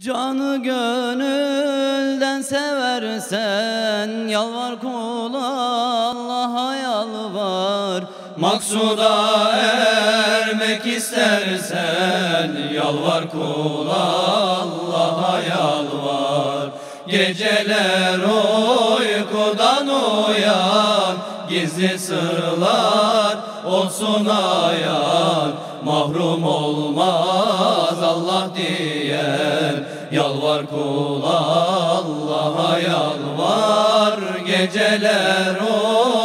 Canı gönülden seversen Yalvar kula Allah'a yalvar. Maksuda ermek istersen Yalvar kula Allah'a yalvar. Geceler uykudan uyan Gizli sırlar olsun ayan Mahrum olmaz Allah diyen. Yalvar kula Allah'a yalvar Geceler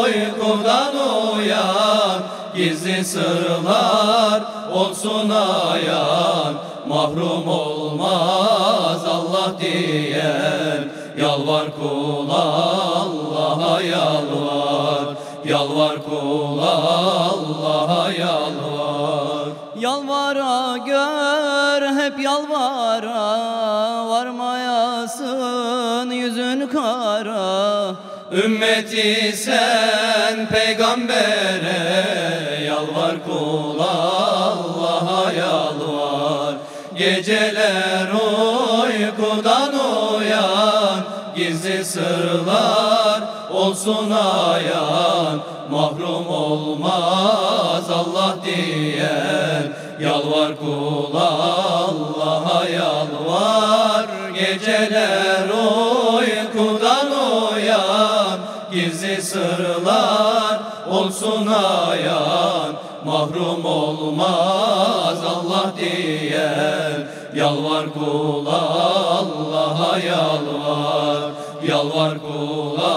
uykudan uyan. Gizli sırlar olsun ayan Mahrum olmaz Allah diyen. Yalvar kula Allah'a yalvar Yalvar kula Allah'a yalvar. Yalvara gör hep yalvara. Varmayasın yüzün kara. Ümmeti sen peygambere. Yalvar kula Allah'a yalvar. Geceler uykudan uyan Gizli sırlar olsun ayan Mahrum olmaz Allah diyen. Yalvar kula Allah'a yalvar Geceler uykudan uyan. Gizli sırlar olsun ayan Mahrum olmaz Allah diyen. Yalvar kula Allah'a yalvar Yalvar kula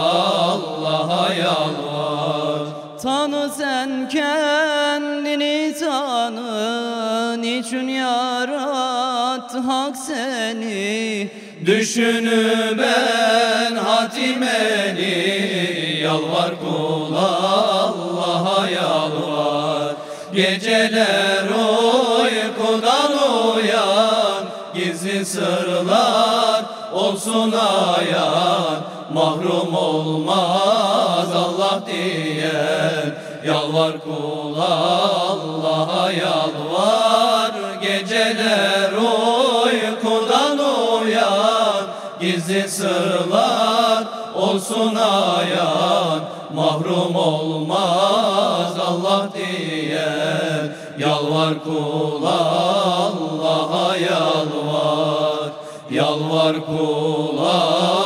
Allah'a yalvar. Tanı sen kendini tanı Niçin yarattı hak seni? Düşünü ben hatimeni. Yalvar kula Allah'a yalvar. Geceler uykudan uyan Gizli sırlar olsun ayan Mahrum olmaz Allah diyen. Yalvar kula Allah'a yalvar Geceler uykudan uyan. Gizli sırlar olsun ayan Mahrum olmaz Allah diyen. Yalvar kula Allah'a yalvar Yalvar kula